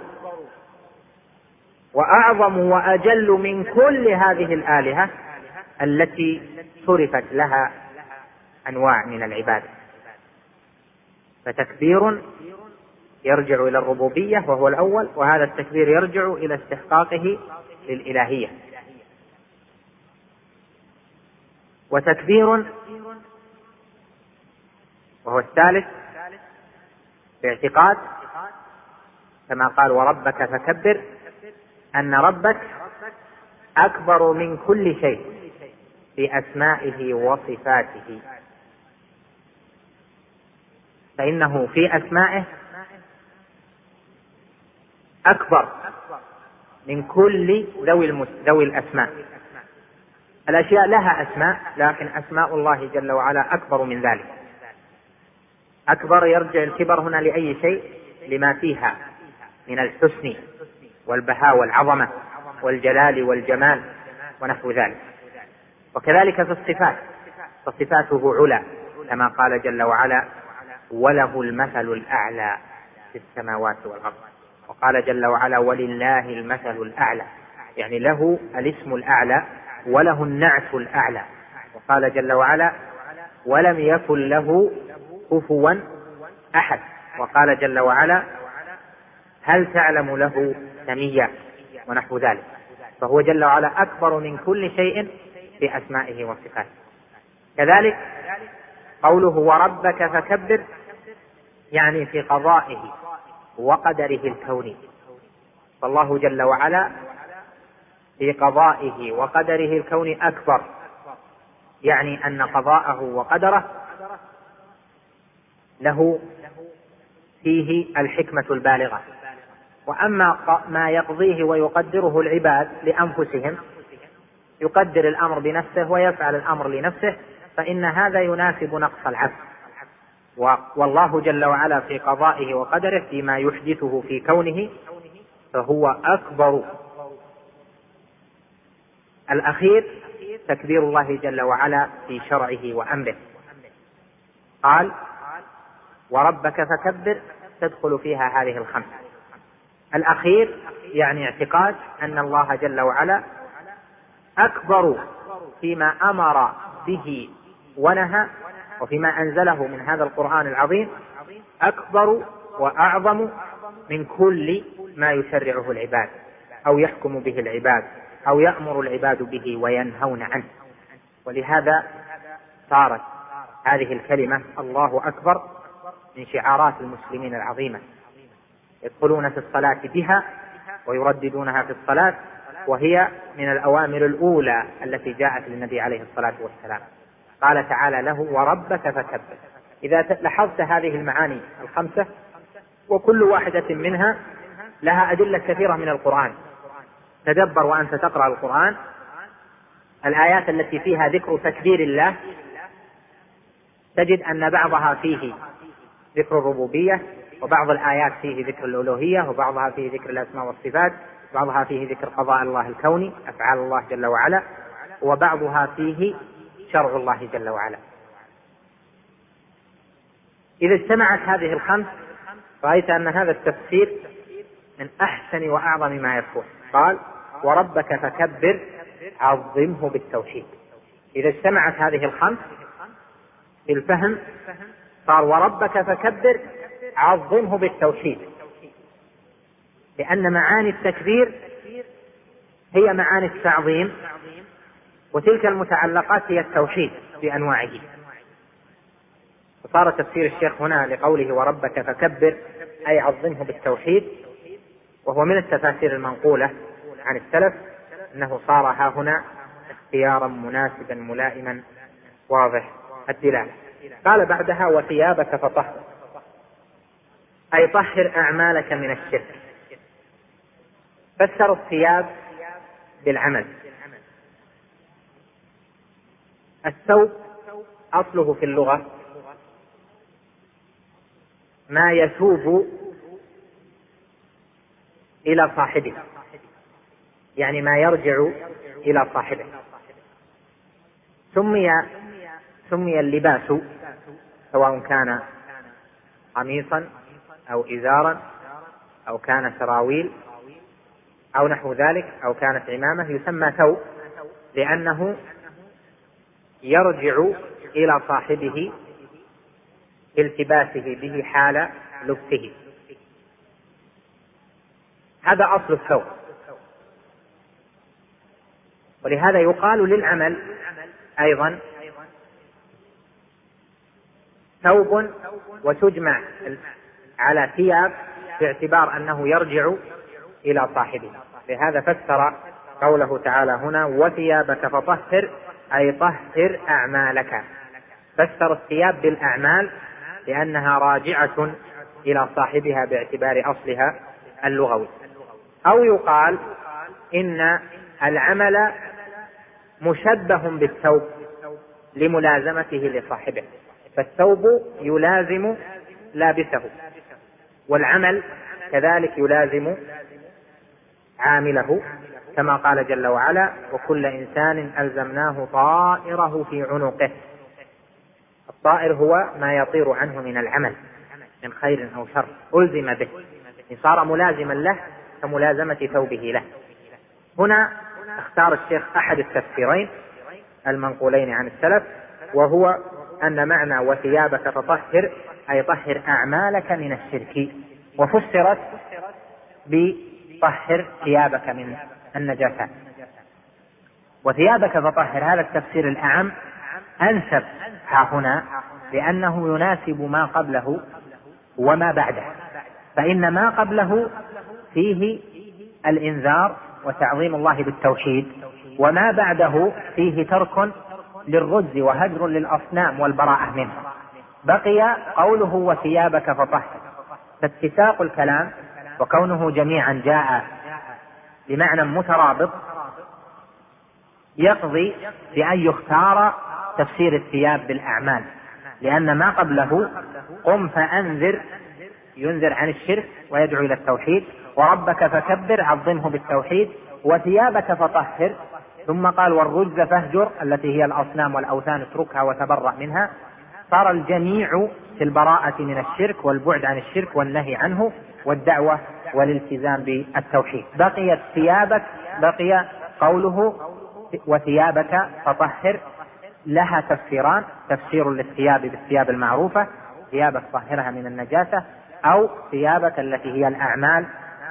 وأعظم وأجل من كل هذه الآلهة التي صرفت لها أنواع من العبادة. فتكبير يرجع إلى الربوبية وهو الأول وهذا التكبير يرجع إلى استحقاقه للإلهية. وتكبير وهو الثالث باعتقاد كما قال وربك فكبر أن ربك أكبر من كل شيء في أسمائه وصفاته. فإنه في أسمائه أكبر من كل ذوي ذوي الأسماء. الأشياء لها أسماء لكن أسماء الله جل وعلا أكبر من ذلك. أكبر يرجع الكبر هنا لأي شيء؟ لما فيها من الحسن والبهاء والعظمة والجلال والجمال ونحو ذلك. وكذلك في الصفات فصفاته علا كما قال جل وعلا وله المثل الأعلى في السماوات والأرض. وقال جل وعلا ولله المثل الأعلى. يعني له الاسم الأعلى وله النعت الأعلى. وقال جل وعلا ولم يكن له كفوا أحد. وقال جل وعلا هل تعلم له سميا؟ ونحو ذلك. فهو جل وعلا أكبر من كل شيء في أسمائه وصفاته. كذلك قوله وربك فكبر يعني في قضائه وقدره الكوني. فالله جل وعلا في قضائه وقدره الكوني أكبر. يعني أن قضاءه وقدره له فيه الحكمة البالغة. وأما ما يقضيه ويقدره العباد لأنفسهم يقدر الأمر بنفسه ويفعل الأمر لنفسه فإن هذا يناسب نقص العبد. والله جل وعلا في قضائه وقدره فيما يحدثه في كونه فهو أكبر. الأخير تكبير الله جل وعلا في شرعه وأمره. قال وربك فكبر تدخل فيها هذه الخمسة الأخير يعني اعتقاد أن الله جل وعلا أكبر فيما أمر به ونهى وفيما أنزله من هذا القرآن العظيم أكبر وأعظم من كل ما يشرعه العباد أو يحكم به العباد أو يأمر العباد به وينهون عنه. ولهذا صارت هذه الكلمة الله أكبر من شعارات المسلمين العظيمة. يدخلون في الصلاة بها ويرددونها في الصلاة وهي من الأوامر الأولى التي جاءت للنبي عليه الصلاة والسلام. قال تعالى له وربك فكبر إذا لاحظت هذه المعاني الخمسة وكل واحدة منها لها أدلة كثيرة من القرآن. تدبر وأنت تقرأ القرآن. الآيات التي فيها ذكر تكبير الله تجد أن بعضها فيه ذكر الربوبية وبعض الآيات فيه ذكر الألوهية وبعضها فيه ذكر الأسماء والصفات بعضها فيه ذكر قضاء الله الكوني أفعال الله جل وعلا وبعضها فيه شرع الله جل وعلا. إذا اجتمعت هذه الخمس رأيت أن هذا التفسير من أحسن وأعظم ما يكون. قال وربك فكبر عظمه بالتوحيد. إذا اجتمعت هذه الخمس في الفهم صار وربك فكبر عظمه بالتوحيد. لأن معاني التكبير هي معاني التعظيم وتلك المتعلقات هي التوحيد بأنواعه فصار تفسير الشيخ هنا لقوله وربك فكبر أي عظمه بالتوحيد وهو من التفاسير المنقولة عن السلف أنه صار ها هنا اختيارا مناسبا ملائما واضح الدلالة. قال بعدها وثيابك فطهر أي طهر أعمالك من الشرك. فسروا الثياب بالعمل. الثوب أصله في اللغة. ما يثوب إلى صاحبه. يعني ما يرجع إلى صاحبه. سمي سمي اللباس سواء كان قميصا أو إزارا أو كان سراويل أو نحو ذلك أو كانت عمامة يسمى ثوب لأنه يرجع إلى صاحبه التباسه به حال لبسه. هذا أصل الثوب. ولهذا يقال للعمل أيضا ثوب وتجمع على ثياب باعتبار أنه يرجع إلى صاحبه. لهذا فسر قوله تعالى هنا وثيابك فطهر أي طهر أعمالك. فسر الثياب بالأعمال لأنها راجعة إلى صاحبها باعتبار أصلها اللغوي. أو يقال إن العمل مشبه بالثوب لملازمته لصاحبه. فالثوب يلازم لابسه والعمل كذلك يلازم عامله. كما قال جل وعلا وكل إنسان ألزمناه طائره في عنقه. الطائر هو ما يطير عنه من العمل من خير أو شر ألزم به. صار ملازما له كملازمة ثوبه له. هنا اختار الشيخ أحد التفسيرين المنقولين عن السلف وهو أن معنى وثيابك فطهر أي طهر أعمالك من الشرك. وفسرت بطهر ثيابك من النجاسات وثيابك فطهر. هذا التفسير الأعم. أنسب ها هنا لأنه يناسب ما قبله وما بعده. فإن ما قبله فيه الإنذار وتعظيم الله بالتوحيد وما بعده فيه ترك للرز وهجر للأصنام والبراءة منها بقي قوله وثيابك فطهر. فاتساق الكلام وكونه جميعا جاء بمعنى مترابط يقضي بأن يختار تفسير الثياب بالأعمال. لأن ما قبله قم فأنذر ينذر عن الشرك ويدعو إلى التوحيد وربك فكبر عظمه بالتوحيد وثيابك فطهر. ثم قال والرجز فاهجر التي هي الأصنام والأوثان اتركها وتبرأ منها. صار الجميع في البراءة من الشرك والبعد عن الشرك والنهي عنه. والدعوة والالتزام بالتوحيد. بقيت ثيابك بقي قوله وثيابك فطهر لها تفسيران تفسير للثياب بالثياب المعروفة ثيابك طهرها من النجاسة أو ثيابك التي هي الأعمال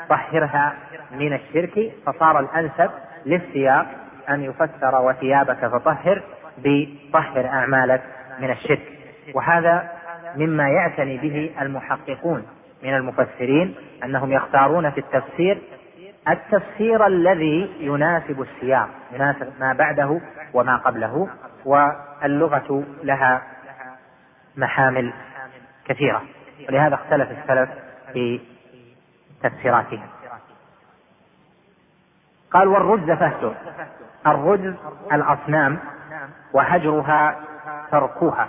طهرها من الشرك فصار الأنسب للثياب أن يفسر وثيابك فطهر بطهر أعمالك من الشرك. وهذا مما يعتني به المحققون. من المفسرين أنهم يختارون في التفسير التفسير الذي يناسب السياق يناسب ما بعده وما قبله واللغة لها محامل كثيرة. ولهذا اختلف السلف في تفسيراتها قال والرجز فهجر الرجز الأصنام وهجرها تركها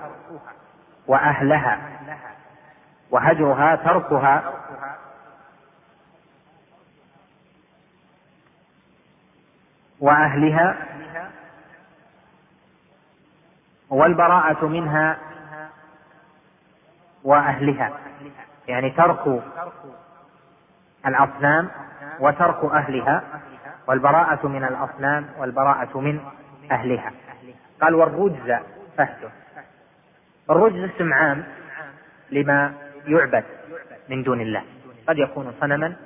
وأهلها وهجرها تركها. وأهلها. والبراءة منها. وأهلها. يعني ترك الأصنام وترك أهلها. والبراءة من الأصنام والبراءة من أهلها. قال والرجز فهده الرجز اسم عام لما يعبد من دون الله. قد يكون صنما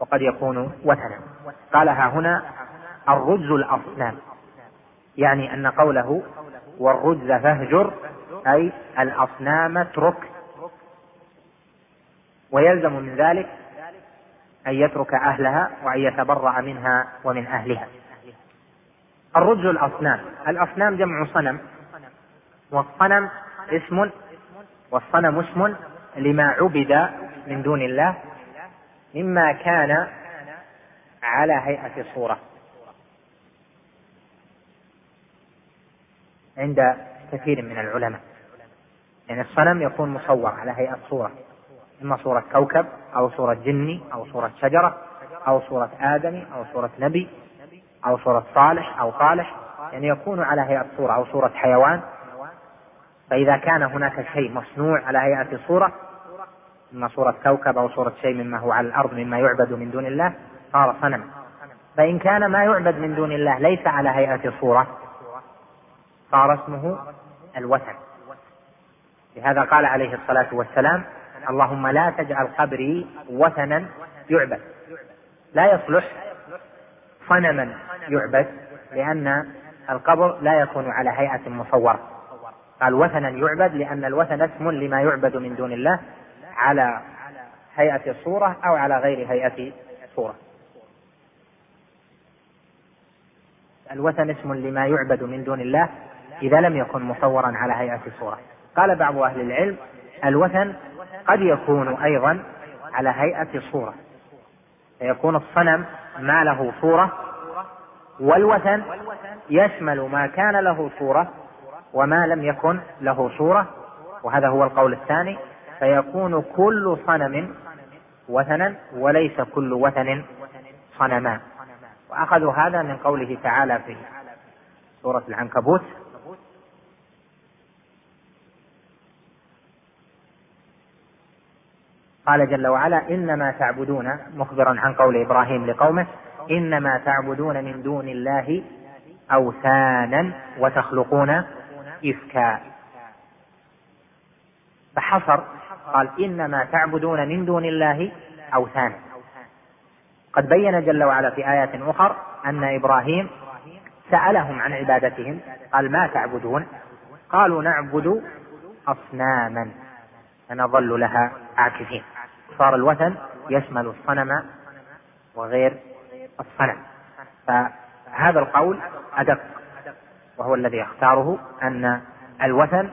وقد يكون وثنا. قالها هنا الرجز الأصنام. يعني أن قوله والرجز فاهجر أي الأصنام اترك. ويلزم من ذلك أن يترك أهلها وأن يتبرأ منها ومن أهلها. الرجز الأصنام. الأصنام جمع صنم. والصنم اسم والصنم اسم لما عبد من دون الله مما كان على هيئة صورة عند كثير من العلماء. يعني الصنم يكون مصور على هيئة صورة. إما صورة كوكب أو صورة جني أو صورة شجرة أو صورة آدمي أو صورة نبي أو صورة صالح أو صالح يعني يكون على هيئة صورة أو صورة حيوان. فإذا كان هناك شيء مصنوع على هيئة صورة إما صورة كوكب أو صورة شيء مما هو على الأرض مما يعبد من دون الله صار صنم. فإن كان ما يعبد من دون الله ليس على هيئة صورة صار اسمه الوثن. لهذا قال عليه الصلاة والسلام اللهم لا تجعل قبري وثنا يعبد. لا يصلح صنما يعبد لأن القبر لا يكون على هيئة مصورة. قال وثنا يعبد لأن الوثن اسم لما يعبد من دون الله على هيئة صورة أو على غير هيئة صورة الوثن اسم لما يعبد من دون الله إذا لم يكن مصورا على هيئة صورة قال بعض أهل العلم الوثن قد يكون أيضا على هيئة صورة فيكون الصنم ما له صورة والوثن يشمل ما كان له صورة وما لم يكن له صورة وهذا هو القول الثاني فيكون كل صنم وثنا وليس كل وثن صنما. وأخذوا هذا من قوله تعالى في سورة العنكبوت قال جل وعلا إنما تعبدون مخبرا عن قول إبراهيم لقومه إنما تعبدون من دون الله أوثانا وتخلقون إفكا فحصر قال إنما تعبدون من دون الله أوثانا. قد بين جل وعلا في آيات أخر أن إبراهيم سألهم عن عبادتهم قال ما تعبدون؟ قالوا نعبد أصناما فنظل لها عاكفين. صار الوثن يشمل الصنم وغير الصنم. فهذا القول أدق. وهو الذي اختاره أن الوثن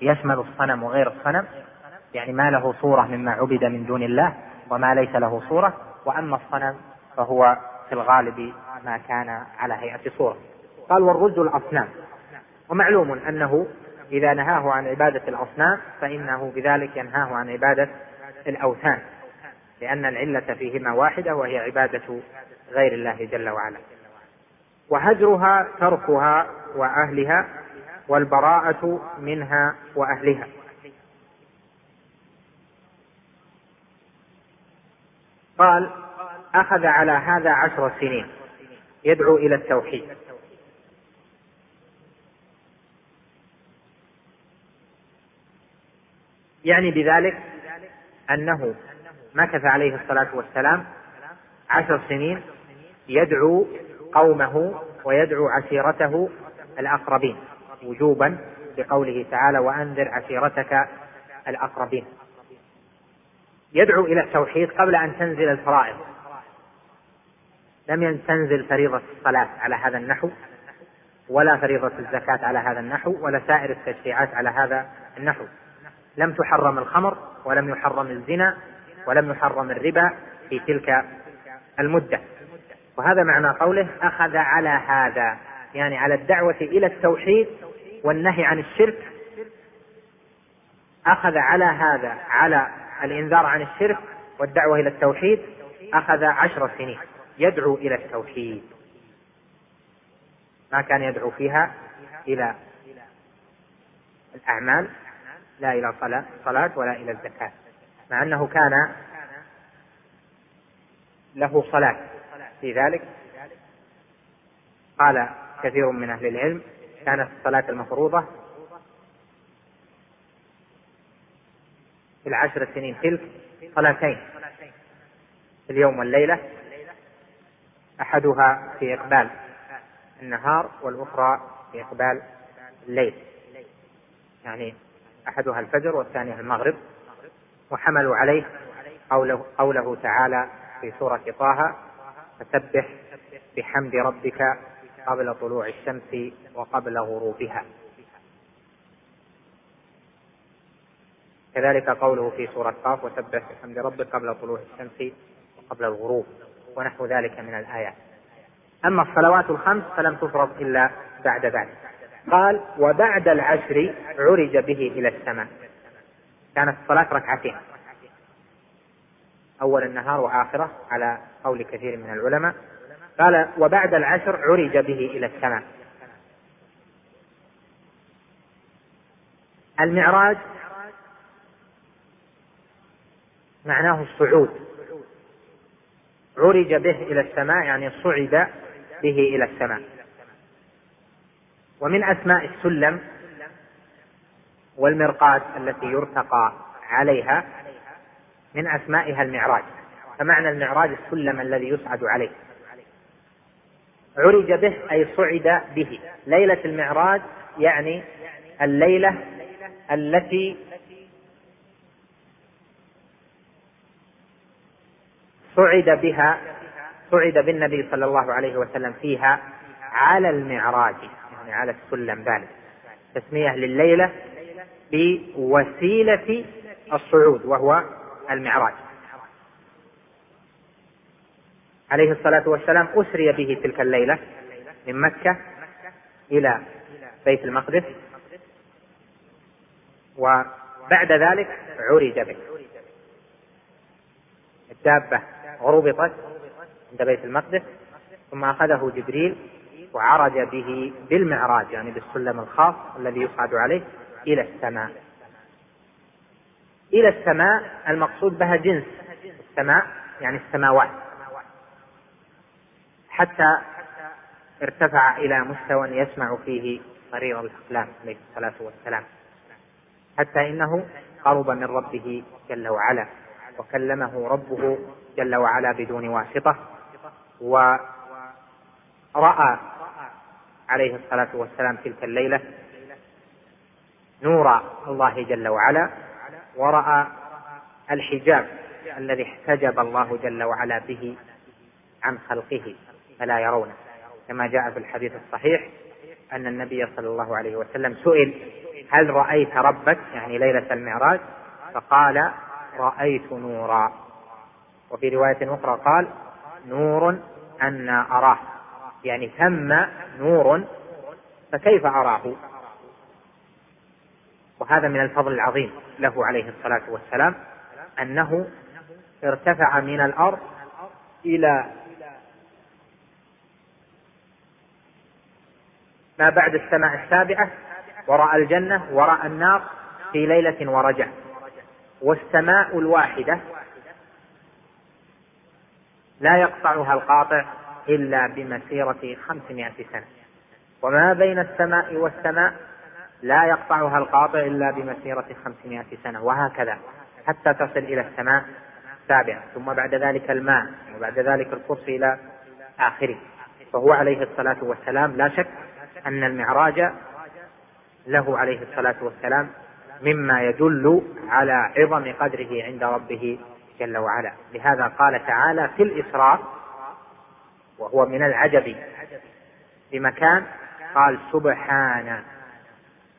يشمل الصنم وغير الصنم يعني ما له صورة مما عبد من دون الله وما ليس له صورة وأما الصنم فهو في الغالب ما كان على هيئة صورة. قال والرز الأصنام. ومعلوم أنه إذا نهاه عن عبادة الأصنام فإنه بذلك ينهاه عن عبادة الأوثان لأن العلة فيهما واحدة وهي عبادة غير الله جل وعلا. وهجرها تركها وأهلها والبراءة منها وأهلها. قال أخذ على هذا عشر سنين. يدعو إلى التوحيد. يعني بذلك أنه مكث عليه الصلاة والسلام عشر سنين يدعو قومه ويدعو عشيرته الأقربين. وجوبا بقوله تعالى وأنذر عشيرتك الأقربين. يدعو إلى التوحيد قبل أن تنزل الفرائض. لم تنزل فريضة الصلاة على هذا النحو ولا فريضة الزكاة على هذا النحو ولا سائر التشريعات على هذا النحو. لم تحرم الخمر ولم يحرم الزنا ولم يحرم الربا في تلك المدة. وهذا معنى قوله أخذ على هذا يعني على الدعوة إلى التوحيد والنهي عن الشرك. أخذ على هذا على الإنذار عن الشرك والدعوة إلى التوحيد أخذ عشر سنين يدعو إلى التوحيد. ما كان يدعو فيها إلى الأعمال لا إلى صلاة, ولا إلى الزكاة مع أنه كان له صلاة. في ذلك؟ قال كثير من أهل العلم كانت الصلاة المفروضة في العشر سنين تلك صلاتين في اليوم والليلة أحدها في إقبال النهار والأخرى في إقبال الليل. يعني أحدها الفجر والثانية المغرب وحملوا عليه قوله, تعالى في سورة طه فسبح بحمد ربك قبل طلوع الشمس وقبل غروبها. كذلك قوله في سورة قاف وسبح بحمد ربك قبل طلوع الشمس وقبل الغروب ونحو ذلك من الآيات. أما الصلوات الخمس فلم تفرض إلا بعد ذلك. قال وبعد العشر عرج به إلى السماء. كانت الصلاة ركعتين. أول النهار وآخره على قول كثير من العلماء. قال وبعد العشر عرج به إلى السماء. المعراج معناه الصعود. عرج به إلى السماء يعني صعد به إلى السماء. ومن أسماء السلم والمرقاة التي يرتقى عليها من أسمائها المعراج. فمعنى المعراج السلم الذي يصعد عليه. عرج به أي صعد به. ليلة المعراج يعني الليلة التي صعد بها صعد بالنبي صلى الله عليه وسلم فيها على المعراج يعني على السلم ذلك تسمية لليلة بوسيلة الصعود وهو المعراج. عليه الصلاة والسلام أسري به تلك الليلة من مكة إلى بيت المقدس وبعد ذلك عرج به. الدابة ربطت عند بيت المقدس ثم أخذه جبريل وعرج به بالمعراج يعني بالسلم الخاص الذي يصعد عليه إلى السماء. إلى السماء المقصود بها جنس. السماء يعني السماوات. حتى ارتفع إلى مستوى يسمع فيه طريق الأقلام عليه الصلاة والسلام. حتى إنه قرب من ربه جل وعلا وكلمه ربه جل وعلا بدون واسطة ورأى عليه الصلاة والسلام تلك الليلة نور الله جل وعلا. ورأى الحجاب الذي احتجب الله جل وعلا به عن خلقه فلا يرونه. كما جاء في الحديث الصحيح أن النبي صلى الله عليه وسلم سئل هل رأيت ربك؟ يعني ليلة المعراج فقال رأيت نورا. وفي رواية أخرى قال نور أنا أراه. يعني ثم نور فكيف أراه؟ وهذا من الفضل العظيم له عليه الصلاة والسلام أنه ارتفع من الأرض إلى ما بعد السماء السابعة ورأى الجنة ورأى النار في ليلة ورجع. والسماء الواحدة لا يقطعها القاطع إلا بمسيرة خمسمائة سنة. وما بين السماء والسماء لا يقطعها القاطع إلا بمسيرة خمسمائة سنة وهكذا حتى تصل إلى السماء السابعة ثم بعد ذلك الماء وبعد ذلك الكرسي إلى آخره. فهو عليه الصلاة والسلام لا شك أن المعراج له عليه الصلاة والسلام مما يدل على عظم قدره عند ربه جل وعلا. لهذا قال تعالى في الإسراء وهو من العجب بمكان قال سبحان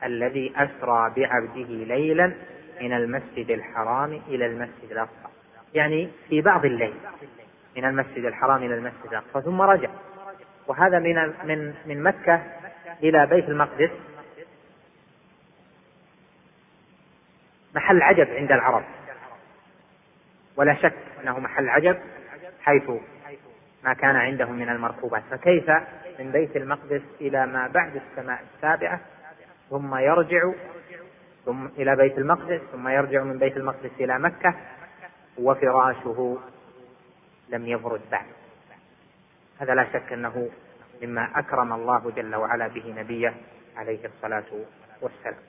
الذي أسرى بعبده ليلا من المسجد الحرام إلى المسجد الأقصى. يعني في بعض الليل من المسجد الحرام إلى المسجد الأقصى ثم رجع. وهذا من من من مكة إلى بيت المقدس. محل عجب عند العرب. ولا شك أنه محل عجب حيث ما كان عندهم من المركوبات فكيف من بيت المقدس إلى ما بعد السماء السابعة ثم يرجع ثم إلى بيت المقدس ثم يرجع من بيت المقدس إلى مكة وفراشه لم يبرد بعد. هذا لا شك أنه مما أكرم الله جل وعلا به نبيه عليه الصلاة والسلام.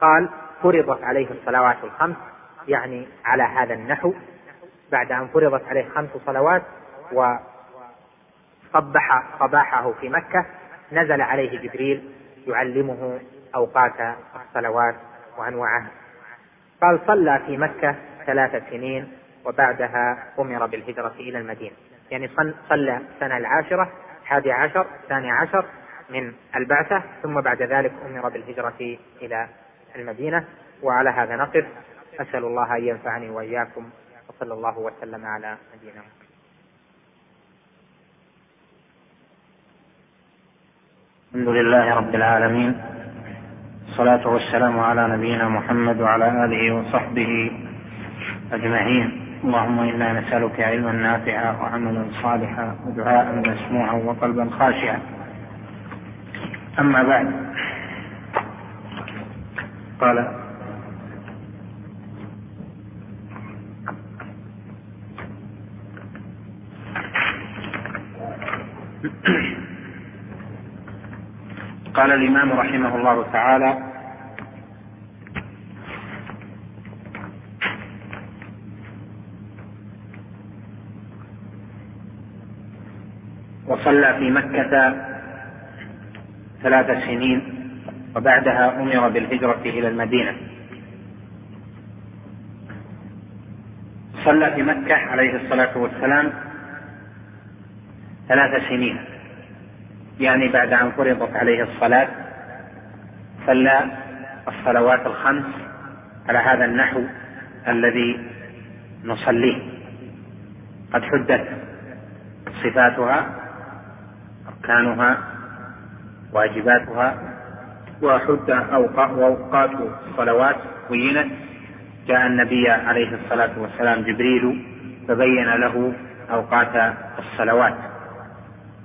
قال فرضت عليه الصلوات الخمس يعني على هذا النحو. بعد أن فرضت عليه خمس صلوات وصبح صباحه في مكة نزل عليه جبريل يعلمه أوقات الصلوات وأنواعها. قال صلى في مكة ثلاث سنين وبعدها أمر بالهجرة إلى المدينة. يعني صلى السنة العاشرة الحادي عشر الثاني عشر من البعثة ثم بعد ذلك أمر بالهجرة إلى المدينة. وعلى هذا نقف. أسأل الله أن ينفعني وإياكم وصلى الله وسلم على نبينا الحمد لله رب العالمين. الصلاة والسلام على نبينا محمد وعلى آله وصحبه أجمعين. اللهم إنا نسألك علما نافعا وعملا صالحا ودعاء مسموعا وقلبا خاشعا. أما بعد قال قال الإمام رحمه الله تعالى وصلى في مكة ثلاث سنين وبعدها أمر بالهجرة إلى المدينة. صلى في مكة عليه الصلاة والسلام ثلاث سنين. يعني بعد أن فرضت عليه الصلاة صلى الصلوات الخمس على هذا النحو الذي نصليه. قد حدت صفاتها أركانها واجباتها وحد أوقات الصلوات بينت. جاء النبي عليه الصلاة والسلام جبريل فبين له أوقات الصلوات.